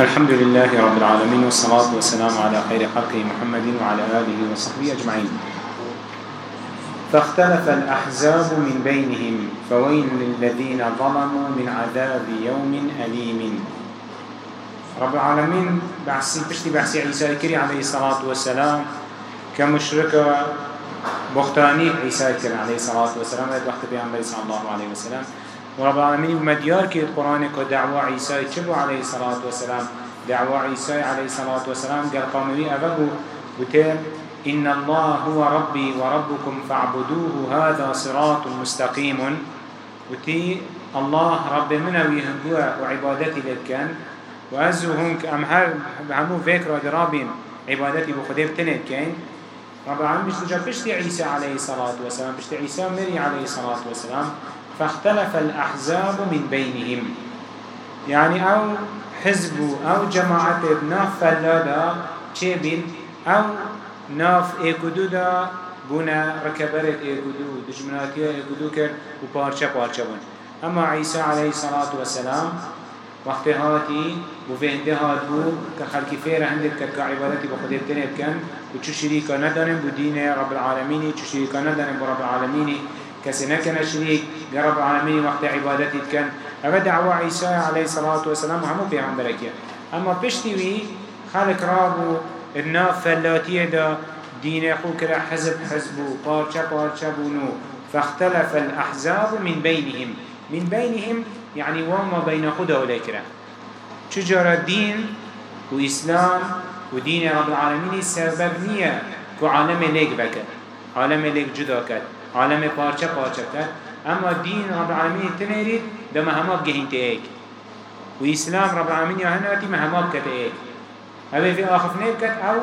الحمد لله رب العالمين والصلاة والسلام على خير خلقه محمد وعلى آله وصحبه أجمعين. فاختلف الأحزاب من بينهم فويل للذين ظلموا من عذاب يوم أليم. رب العالمين بحسي بشتي بحسي عيسى الكري عليه الصلاة والسلام كمشركة بختاني عيسى الكري عليه الصلاة والسلام وقت بيعنبري صلى الله عليه وسلم. ورب العالمين بمديار كي القرآن كدعوة عيسى تشبه عليه الصلاة والسلام؟ دعوة عيسى عليه الصلاة والسلام قال قومي أبقوا وتير إن الله هو ربي وربكم فاعبدوه هذا صراط مستقيم. وتي الله رب منوي هو وعبادتي لكن وأزو هنك أم همو فكرة درابين عبادتي بخدير تنت كين رب العالمين بشتجا بشتي عيسى عليه الصلاة والسلام بشتي عيسى مري عليه الصلاة والسلام فاختلف الأحزاب من بينهم. يعني أو حزب أو جماعة ناف فلادا چه أو ناف ايكودو دا بونا ركبرت ايكودو دجمناتيا ايكودو كر و پارچه پارچه بون اما عيسى عليه الصلاة والسلام وقت هاتي و فهنده هات بو كخلقی فیر هندت کرد که عبادتی با خودت تنید کن و چو شریکا ندانم بو دین رب العالمینی چو شریکا ندانم بو رب العالمینی كسي نكن شريك رب العالمين وقت عبادتي كان أما دعوة عيسى عليه الصلاة والسلام همو بيغمبرك أما بشتوي خلق رابو الناف فلاتية دا دين خوكرا حزب حزبو بارشا بارشا بونو فاختلف الأحزاب من بينهم من بينهم يعني وما بين خدا وليكرا شجرة دين وإسلام ودين رب العالمين سبب نية كو عالم ليك بكت عالم ليك جدا كت عالم پارچه پارچه کرد. اما دین رب العالمین تنیرید ده مهمات گهینت ایک. و اسلام رب العالمین هناتی مهمات کت ایک. هذا في آخر نبكت أو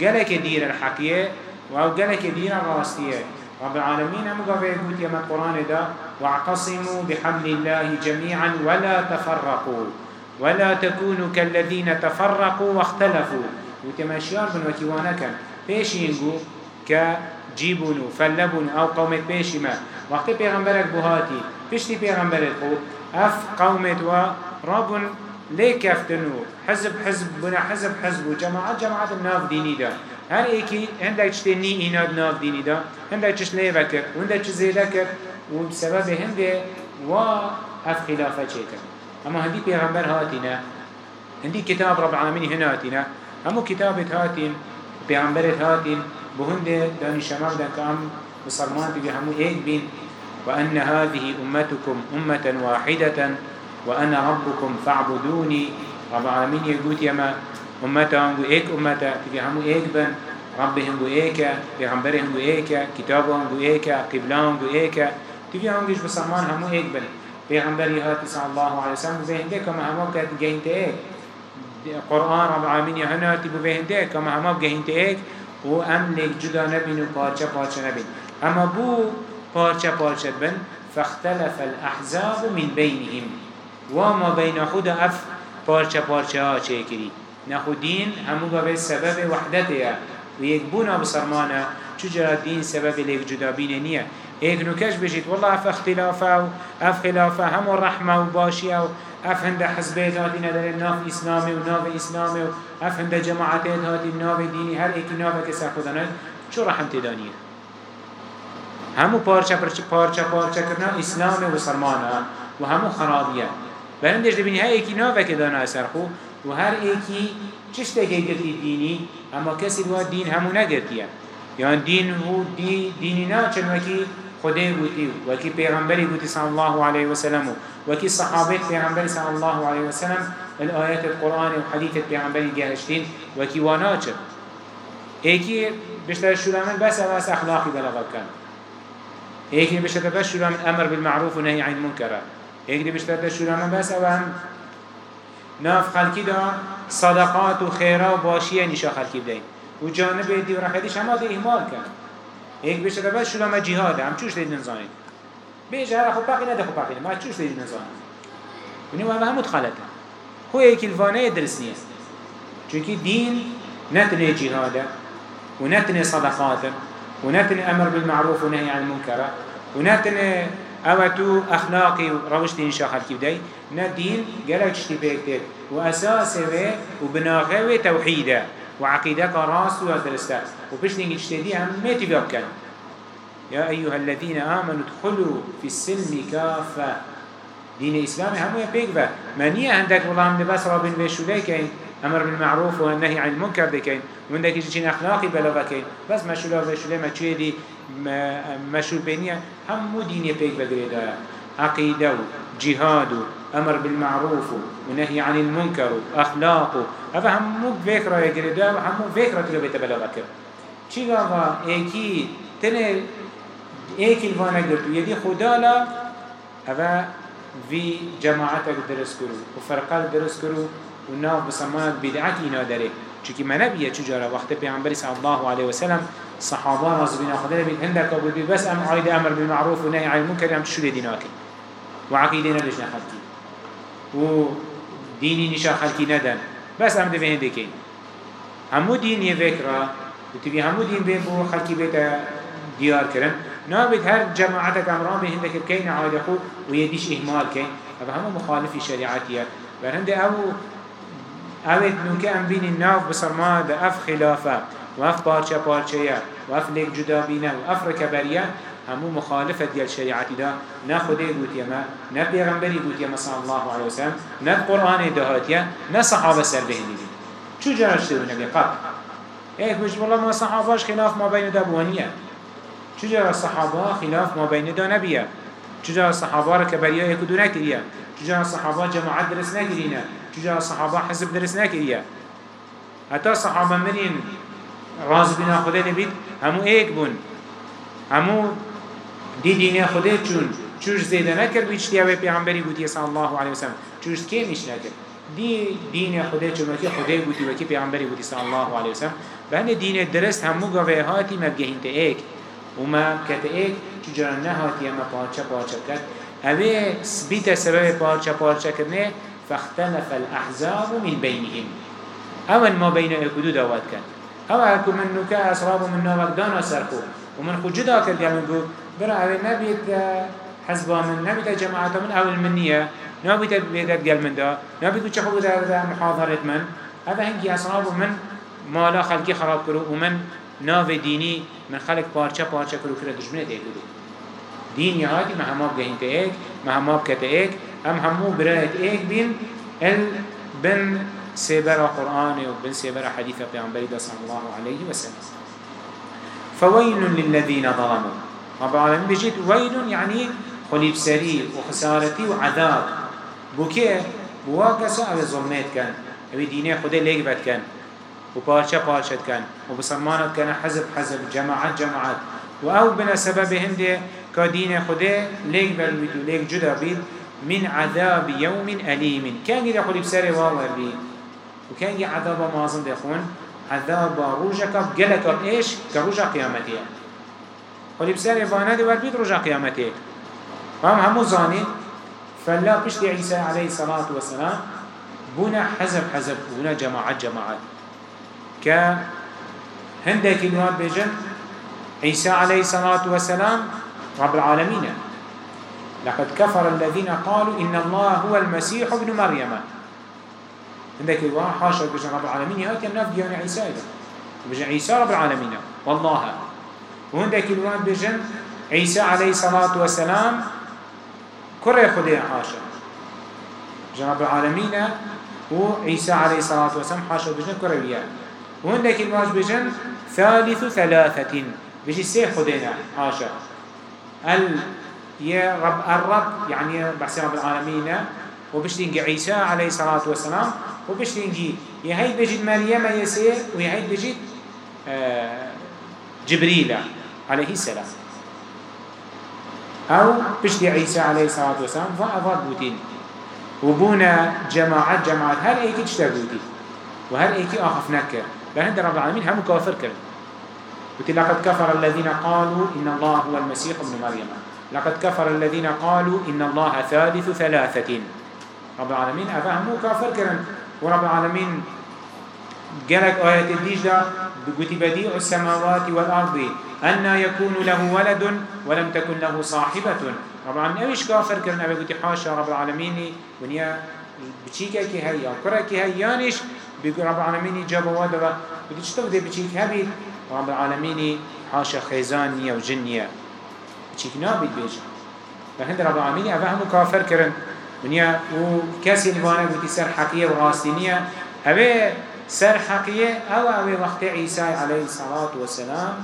جلك دير الحقية أو جلك دير الراستية رب العالمين أم قبل يقول يا القرآن ده واعتصموا بحبل الله جميعا ولا تفرقوا. ولا تكونوا كالذين تفرقوا واختلفوا. وتمشيار بن وكيوانا كان فيش ينقو ك جيبونو فلبون أو قومت بيشي ما وقت پیغمبرك بهاتي پشتی پیغمبرت خو اف قومت و رابون ليك يفتنو حزب حزب بنا حزب حزب وجماعات جماعات الناف ديني دا. هر ايكي هندك تشتني ايناد ناف ديني دا. هندك تش ليفكر وهندك تش زيدكر وبسبب هنده و اف خلافة چيكر اما هندي پیغمبر هاتينا هندي كتاب رب العالمين هنا هاتينا همو كتابت هاتين پیغمبرت هاتين بهند داني شمال دان كام بسلمان تبي همو ايك بين وأن هذه أمتكم أمة واحدة وأنا ربكم فاعبدوني. رب العالمين يقول يما أمتهم إيك أمتا تبي همو إيك بن. ربهم پیغمبرهم بو ايكا كتابهم بو ايكا قبلهم تبي همو جيش بسلمان همو إيك بن. پیغمبری هاتی صلی الله علیه وسلم بهنده كما همو كات جهنت إيك. قرآن رب العالمين يهناتي بهنده كما همو جهنت إيك. و ام لیک جدا نبین و پارچه پارچه نبین أما بو پارچه پارچه بن فاختلف الأحزاب من بينهم وما بين خود اف پارچه پارچه ها چه کری نخودین همو به سبب وحدته و یک بونا بسرمانه چجرا دین سبب لیک جدا بینه نیه. ایک نکش بجید والله اف اختلافه و اف خلافه همو رحمه و باشیه و اف هنده حزبیت هاتی نداره ناف اسلامی و ناف اسلامی و اف هنده جماعتیت هاتی ناف دینی هر ایکی ناف که سرخودانه چو رحم تدانیه همو پارچه پارچه پارچه پارچه کرنا اسلام و سلمانه و همو خرابیه. برندش دبینی هر ایکی ناف که دانه سرخو و هر ایکی چشته که گرتی دینی اما کسی دوا دین همو نگرتیه. یعنی دین هو دی دینی نا چون وکی خدای گوتی وکی پیغمبری گوتی صلی الله علیه و سلم وكي صحابة پیغمبر صلى الله عليه وسلم. الآيات القرآن وحديث پیغمبر جهشتين وكي واناچر ايكي بشتر الشلامن بس بس أخلاقي بلغل كان ايكي بشتر بس شلامن أمر بالمعروف ونهي عن المنكر ايكي بشتر الشلامن بس أوهم ناف خلقي دا صدقات وخيرا وباشية نشا خلقي بدين وجانب دي ورحيدش هما دي إهمال كان هيك بشتر بس شلامن جهاد. هم چوش دي نزانين بيج هر خو باقي نده خو باقي ما تشوش ليش نزان وني ما هم متخلطه هو هيك الفانية درس نية چونكي دين نتني جهاده ونتني صدقاته. ونتني أمر بالمعروف ونهي عن المنكر. ونتني أو تو اخلاقي روشتي نشا خلقي بداي نا دين جلك شتي بيكتر واساسه و وبناغه توحيده وعقيدك راس ودرسته وبش نيجي تشتدي هم ميتي بيبكن يا أيها الذين آمنوا ادخلوا في السلم كافة. دين الإسلام هم با. منية عندك والله من بس رابين بيشولي كين أمر بالمعروف والنهي عن المنكر بكين وعندك يجين أخلاقي بلا بكين بس مشولا بيشولي ما تشوي دي مشول بينية هم دين يبيك بقريدا عقيدة جهاد أمر بالمعروف ونهي عن المنكر أخلاق هذا هم فكرة يقردا هم فكرة تلو بيت بلا بكر چی گاوا؟ ایکی تنه ایکی الوانا گرتو یدی خدا لا جماعتك درس کرو و فرقات درس کرو. و ناف بسمانت بدعت اینا داره چونکه منبیه چجارا وقت پیغمبری صلی الله علیه وسلم صحابه رازبین خدا بید هندك ابو بس ام عايد أمر بالمعروف ونهي عن المنكر ام تشول ديناك وعقيدنا ليش نخلتي و ديني نشا خلتي ندن. بس ام دفه هندكين همو دين يفكره وتبي همو دين بين بو خلقي بيتا ديار كرن نابد هر جماعتك امران به هندك بكين عايد خو ويديش اهمال كين هذا همو مخالف شريعتيات برهند أو اوید نوکه ام بین ناف بسرما ده اف خلافه و اف پارچه پارچه و اف لیک جدا بینه و اف رکبریه همو مخالفة ديال شريعتي دا نا خده قوت يما نا بيغمبري قوت يما صلى الله عليه وسلم نا القرآن دهاتيا نا صحابة سر بهني دي شو جرش تدو نبي قط إيه مش والله ما صحاباش خلاف ما بين دابوانية شو جرى الصحابة خلاف ما بين دا نبيا شو جرى الصحابة ركبريا يكدو نكريا شو جرى الصحابة جماعات درس نكرينا شو جرى الصحابة حزب درس نكريا حتى الصحابة مرين راز بنا خده نبيت همو ايك بون همو دي دين خده چون چوش زيده نكر بيشتي اوه پیغمبری گوتي صلى الله عليه وسلم. چوش كي مش نكر دي دين خده چون وكي خده گوتي وكي پیغمبری گوتي صلى الله عليه وسلم. بهند دين درست همو گوه هاتي مبگهين ته ايك وما كت ايك چجرا نهاتي اما پارچه پارچه اوه سبيت سبب پارچه پارچه كرنه فاختلف الأحزاب من بينهم. اول ما بين اكدو دوات كان. أو اكو من نكا اسراب من نوك دانا سرقو. ومن خو جدا كرد يعني بو برا اوه نبيت حزبا من نبيت جماعة من اول منية نبيت بيتت قل من دا. نبيت وچخو بدا محاضرة من. هذا هنجي اسراب من مالا خلقي خراب کرو. ومن ناو ديني من خلق پارچه پارچه کرو کرو دجمنت دين يهاتي مهما بجهنت ايك مهما بكت ايك هم همو برايت ايك بين ال بن سيبرا قرآن وبن سيبرا حديث پیغمبر صلى الله عليه وسلم. فويل للذين ظلموا. رب العالمين بجيت ويل يعني خليب سرير وخسارتي وعذاب بوكي بواكسا أو ظلمات كان أو دينه خده ليك بات كان وبارشا بارشا كان وبسلمانات كان حزب حزب جماعات جماعات وأو بنا سببهم دي كدين خده ليك بلويد ليك جدا بيد من عذاب يوم أليم. كان يدي خلي بساري والله بي؟ وكان يدي عذاب مازن دخون عذاب روجك بقلك إيش؟ كروجا قيامتي. خلي بساري وأنا دي وربيد روجا قيامتي. فهم همو زاني فلا بشتي عيسى عليه الصلاة والسلام بنا حزب حزب بنا جماعات جماعات ك هندك الواد بيجن عيسى عليه الصلاة والسلام رب العالمين. لقد كفر الذين قالوا إن الله هو المسيح ابن مريم. عندك الواد حاشا بيجن رب العالمين يأتي الناف ديان عيسى بيجن عيسى رب العالمين والله. وعندك الواد بيجن عيسى عليه الصلاة والسلام كره خدي حاشا بيجن رب العالمين وعيسى عليه الصلاة والسلام حاشا بيجن كره وياه وهندك الواج بجن ثالث ثلاثة بجي سي خدينا عاشا ال يا رب الرب يعني بحسي رب العالمين وبشتنجي عيسى عليه الصلاة والسلام وبشتنجي يهيد بجد مريم يسير ويهيد بجد آه جبريل عليه السلام. أو بشتي عيسى عليه الصلاة والسلام فأفاد بوتين. وبونا جماعات جماعات هل أيكي تشتغوتي وهل أيكي آخف نكر لهند رب العالمين هم كافر كرن قلت لقد كفر الذين قالوا إن الله هو المسيح ابن مريم. لقد كفر الذين قالوا إن الله ثالث ثلاثة. رب العالمين أفهموا كافر كرن. ورب العالمين قالك آيات الديجة بقتي بديع السماوات والأرض أن يكون له ولد ولم تكن له صاحبة. رب العالمين اوش كافر كرن؟ أبي قلت حاشا رب العالمين ونيا بچيكا كي هيا كرا كي هيانش بيقول رب العالمين جاب وادوا قلت شتو دي بچيك؟ هبي رب العالمين حاشا خيزانية وجنية بچيك نابد بيش فهند رب العالمين أفهم كافر كرن ونيا وكاسي الوانا قلت سر حقية وغاستينية أبي سر حقية أو أبي وقت عيسى عليه الصلاة والسلام.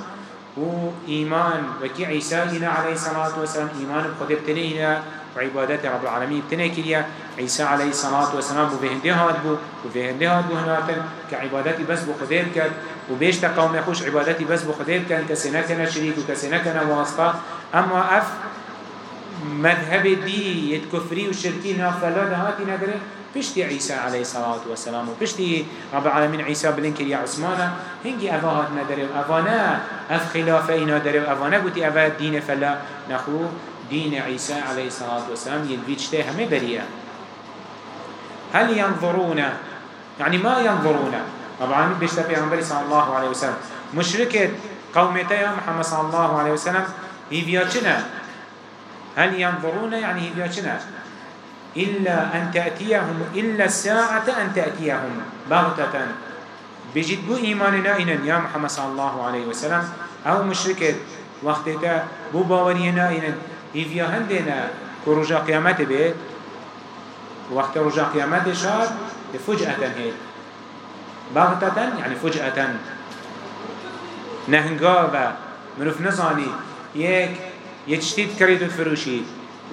و إيمان وكي عيسى عليه الصلاة والسلام إيمان بخده بتنينا وعبادات رب العالمين بتنه كريا عيسى عليه الصلاة والسلام وبهنده هاد بو وبهنده هاد بو هناتن كعباداتي بس بخده بكت وبيشت قوم يخوش عباداتي بس بخده بكن كسنكنا شريك وكسنكنا واسطة. أما أف مذهب دي يتكفري والشركي نافلا دهاتي ندره بشتي عيسى عليه الصلاة والسلام وبشتي رب العالمين عيسى بلنكر يا عثمان هنجي أفاهات ندره أفانا أف خلافة ندره أفانا قلتي أفا دين فلا. نخو دين عيسى عليه الصلاة والسلام يلبيتشته همي بريئة. هل ينظرون؟ يعني ما ينظرون؟ طبعا بيشتا في صلى الله عليه وسلم. مشركة قومتها محمد صلى الله عليه وسلم هي بياتنا هل ينظرون؟ يعني هي بياتنا إلا أن تأتيهم إلا الساعة أن تأتيهم بغتة بجد بو إيماننا إنن يا محمد صلى الله عليه وسلم. أو مشركة وقتها بو باورينا إنن إذا هندنا كرجا قيامته بيت وقت رجا قيامته شاد فجأة هيد بغتة يعني فجأة نهنگاوة مروف نزاني يك يتشتيد كريدو فروشي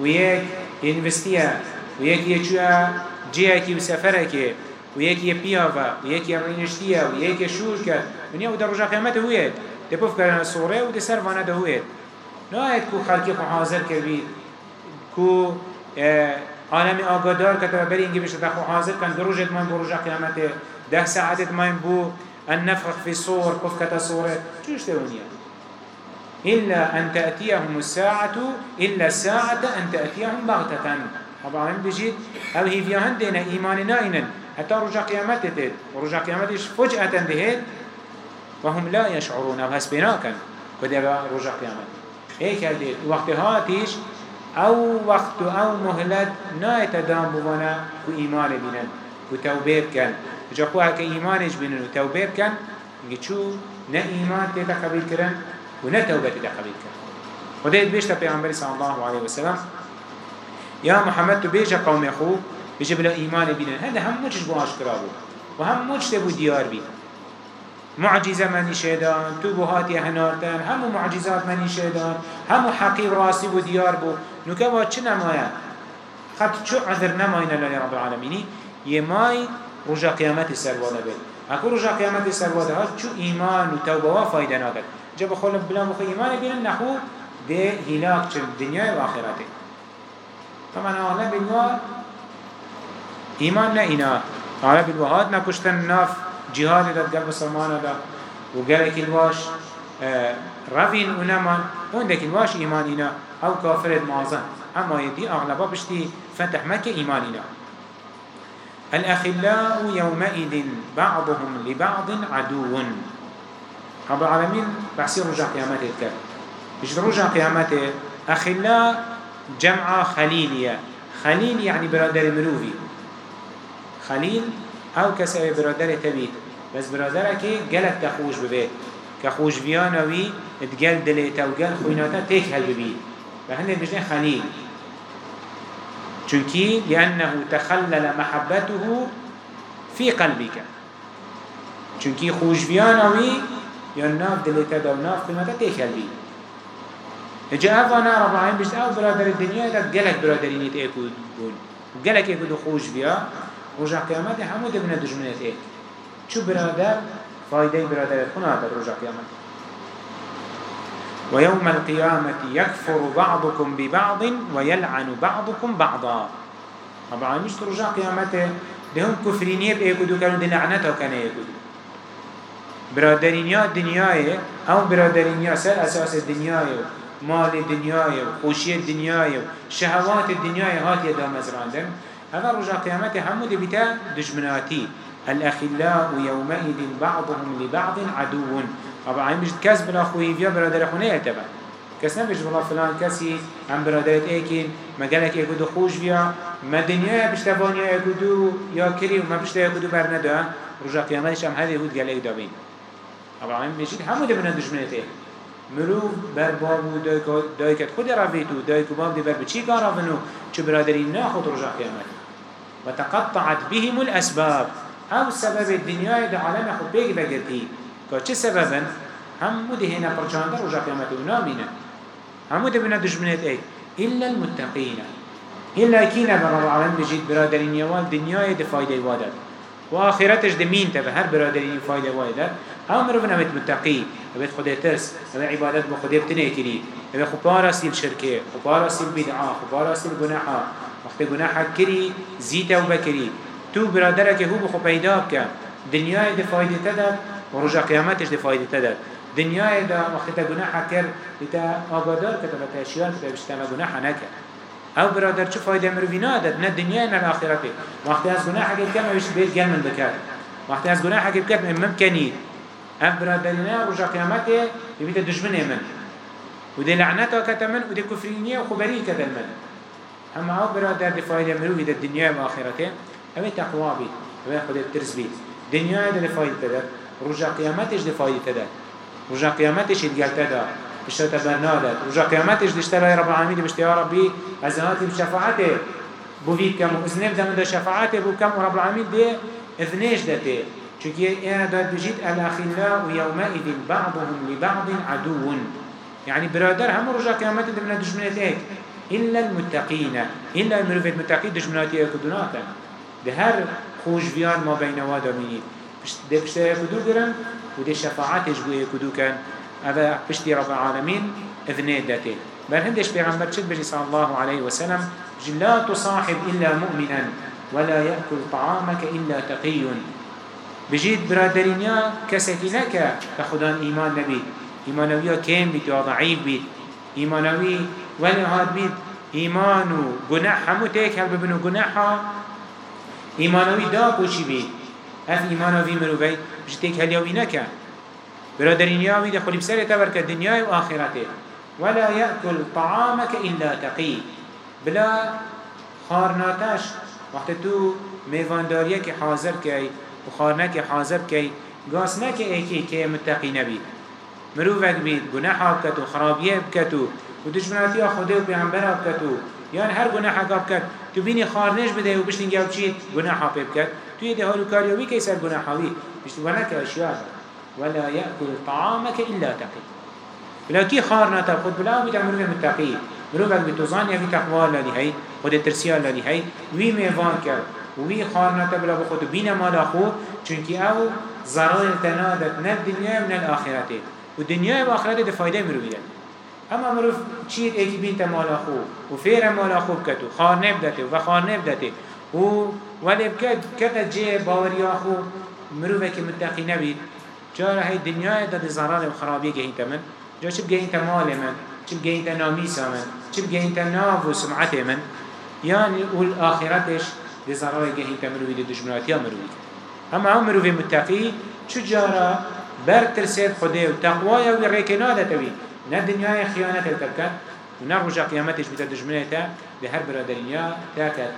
ويك ينفستيا ويك يچوه جيكي وسفركي ويك يبياوة ويك يرينشتيا ويك يشوركا ونيا وده رجا قيامته هويت تبوف كرنا الصورة وده سرفانه ده هويت نهایت کو خلقی خو حاضر کردید کو عالم آگادار کتب بری اینگه بشت خو حاضر کن دروجت من دروج قیامت ده ساعتت من بو النفخ في الصور قف كتا صورة شوش تونيا إلا أن تأتيهم الساعة إلا الساعة أن تأتيهم بغتة. طبعا بجيت أو هي في عندنا إيمان نائنا حتى رجع قيامته ورجع قيامتش فجأة دهيت وهم لا يشعرون أو هسبناكا. كده رجع قيامته هيك هديت وقت هاتيش أو وقت أو مهلت نايت دام بوانا و ايمان بينن. و توبه بكن جا خو هكا ايمانش بينن و توبه بكن نجي شو نا ايمان تيتا قبيل كرن و نا توبه تيتا قبيل كرن وديت بيشتا پیغمبر صلى الله عليه وسلم يا محمد تو بيجا قوم اخو بيجا بلا ايمان بينن هذا هم مجش بو اشكرابو و هم مجش تبو ديار بينن معجزة مني شيدان تو بهاتي هنارتن همو معجزات مني شيدان همو حقيب راسي وديار بو. نكوا چه نمايا خط چو عذر نماينا لله رب العالمين يماي رجا قيامت سرواده بيت اكو رجا قيامت سرواده ها چو ايمان و توبه و فايده ناكد جب خلق بلا مخي ايمان بينا نحو ده هلاك چه الدنيا و آخرته. طبعا اغلب النار ايمان نا اينا اغلب الوهات نكشتن ناف جهاد داد قلب سلمان دا و قالك الواش رفين ونمان وندك الواش إيماننا أو كافر معظم أما يدي أغلبا بشتي فتح مكة إيماننا الأخلاء يومئذ بعضهم لبعض عدو. رب العالمين بحسي رجع قيامته. الكر بجد رجع قيامته أخلاء جمع خليلية. خليل يعني برادر مروفي خليل أو کسی برادر تبید بس برادر که گلک تخوش ببید که خوش بیانوی اتگل دلیتا و گل خویناتا تیک هل و هنده بجنه خلیل چونکی لأنه تخلل محبته في قلبك. چونکی خوش بیانوی یا ناف دلیتا دا و ناف خویناتا تیک هل بید اجا افانا رب العالمين بجد أو برادر الدنيا دا گلک برادرینیت ایکود بون. گلک ایکود خوش بیا رجع قيامت همو دبنا دجمنت إيه چو برادر؟ فايده برادر خنا هذا رجع قيامت ويوم القيامة يكفر بعضكم ببعض ويلعن بعضكم بعضا. طبعا مش رجع قيامته لهم كفرينيه بيكدو كانوا دي لعنته كان يكدو برادرينيا دنياي أو برادرينيا سر أساس الدنياي مال الدنياي خوشي الدنياي شهوات الدنياي هات يدا مزراندن هذا رجع قيامته همو دي بتا دجمناتي الأخلاء يومئذ بعضهم لبعض عدو. طبعا مش كسب أخوه فيا برادر أخوه يتبع کس نبیش والله فلان کسی هم برادرت ایکین مگلک ایکو دو خوش بیا ما دنیا بشتوانی ایکو دو یا کری و ما بشتو ایکو دو برنده رجا قیامتش هم هده هود دابین ابو العالمین بيجيد همو دبنا دشمنته مرو بر بابو دای کت خود رویتو دای که باب دی بر بچی کار چه برادری ناخد رجا قیامت. وتقطعت بهم الأسباب. أو سبب الدنيا ده عالم خود بيگ بگردی که چه سببا هم ده هنا پرچانده رجا قیامت و نامینه همو دبنا دشمنت اي إلا المتقين إلا كينا برب العالمين بجيد برادرين يوال دنيا ده فايدة وادد وآخرتش ده مين تبه هر برادرين فايدة وادد أو مروفنا بيت متقي بيت خده ترس. بيت عبادت بخده بتنه كري بيت خبارا سيل شركة خبارا سيل بدعا. خبارا سيل گناحا وقت گناحا كري زيتا وبكري تو برادرك هو بخو پیدا بك دنيا ده فايدة تدد ورجع قيامتش ده فايدة تدد دنيا ده وقت تا گناحا كر لتا آگادار كتب تاشيان كتب بشتما گناحا نكر أو برادر چه فايدة مروفينا دد نه دنيا نه الآخرة وقت از گناحا كر كما بيش بيت گل من بكر وقت از گناحا كر كر ممكني اف برادرنا رجا قيامته يبيت دجمنه من. ودي لعنته كتمن ودي كفرينيه وخبريه كذا من. اما أو برادر دي فايده مروي ده الدنيا واخرته اوه تقوى بي اوه خد الترس بي دنيا ده فايده تدا رجا قيامتش دي فايده تدا رجا قيامتش يتقال تدا اشترى برنادت رجا قيامتش دي اشترى رب العالمين بشتى يا ربي ازهاتي بشفاعته بوفيت كم وزنب ده من ده شفاعته بو كم ورب العالمين دي اذنيش ده تي چونكي أنا داد بجيت الاخلاء يومئذ بعضهم لبعض عدو يعني برادر هم رجع قيامت دمنا دشمنات ايك إلا المتقين إلا المروفة المتقين دشمنات ايك دوناتا ده هر خوش بيان ما بين وادا منين ده بشتا يكدو قرن وده شفاعات يجبو يكدو كان هذا بشتي رب العالمين اذنه داته بل هندش بيغمبر شد بجي صلى الله عليه وسلم؟ لا تصاحب إلا مؤمنا ولا يأكل طعامك إلا تقي بجید برادرینیا کسی نکه که خدا ایمان نبید. ایمانوی کم بید یا ضعیف بید. ایمانوی ولی هاد بید. ایمان و گناه همو هل ببنو گناه ها ایمانوی دا پوشی بید اف ایمانوی مروفی بجید تیک هل یاوی نکه برادرینیاوی ده خلی بسر تبر که دنیای و آخرته. ولا يأكل طعامك إلا تقي بلا خارناتش وقت تو میوانداریه که حاضر که و خارنك حاضر كي قاس نك ايكي كي متقي نبي مروفك بيت گناح بكتو خرابيه بكتو و دشمناتي خده و پیغمبر بكتو يعني هر گناح بكت تو بيني خارنش بده و بشتن جاو چيت گناح بكت تو يده هارو كاريوي كي سر گناحوي بشت ونك اشياء ولا يأكل طعامك إلا تقي بلا كي خارنا تبخد بلا بيت مروف متقي مروفك بتوزان يفي تقوى لدي هاي خد ترسيا لدي هاي وي ميوان كر وی خارنات بلا بخود بین مالا خو چونکی أو ضرار تنادت نه دنیا نه الاخرته و دنیا و آخرته ده فایده مرویه اما مروف چید ایکی بین مالا خو و فیر مالا خوب کتو خار نبدته و خار نبدته و ولی بکد کت جه باوریا خو مروفه که متقی نبید جاره های دنیا ده ضرار و خرابی گهین تمن جا چه بگهین مال من چه بگهین نامیس من چه بگهین ناف و سمعت من. يعني والآخرتش دي ضرر جهين كمروي دي دجمنات يا مروي اما هم مروي متقي چجارا بر ترسيد خده و تقوى يا وريكنا دتوي نا دنيا خيانة الكبكت ونا رجع قيامتش بتا دجمناتا دي هر برادرينيا تاكت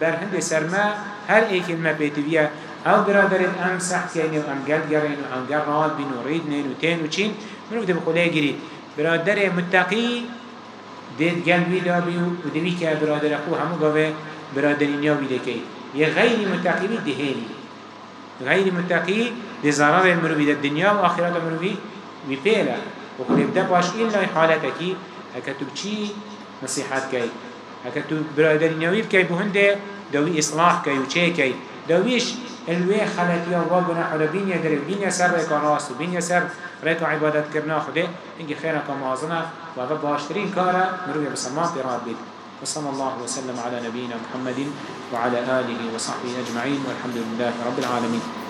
بر هند سرما هر أي كلمة بيتوية أو برادرين ام سحت كيني و ام قد قرين و ام قرال بين و ريد نين و تين و چين. منو دي بخده جريد برادر متقي دید قلبي دابي و دوي که برادر أخو همو قوه برادرینیا بیده که یه غیر متقی بید دهینی غیر متقی ده ضرر مروی ده دنیا و آخرت مروی بی پیله و خلیب ده باش حالتا کی هکا تو چی نصیحت کی؟ هکا تو برادرینیاوی بکی بهنده دوی اصلاح کی و چه کی؟ دویش الوی خلطی الله گناه حالا بین یدره بین سر ریکا راست و بین سر ریکا عبادت کرنا خوده اینگه خیره که معظمه و اول باشترین کاره مروی بسمان پیراد بید. وصلى الله وسلم على نبينا محمد وعلى آله وصحبه أجمعين والحمد لله رب العالمين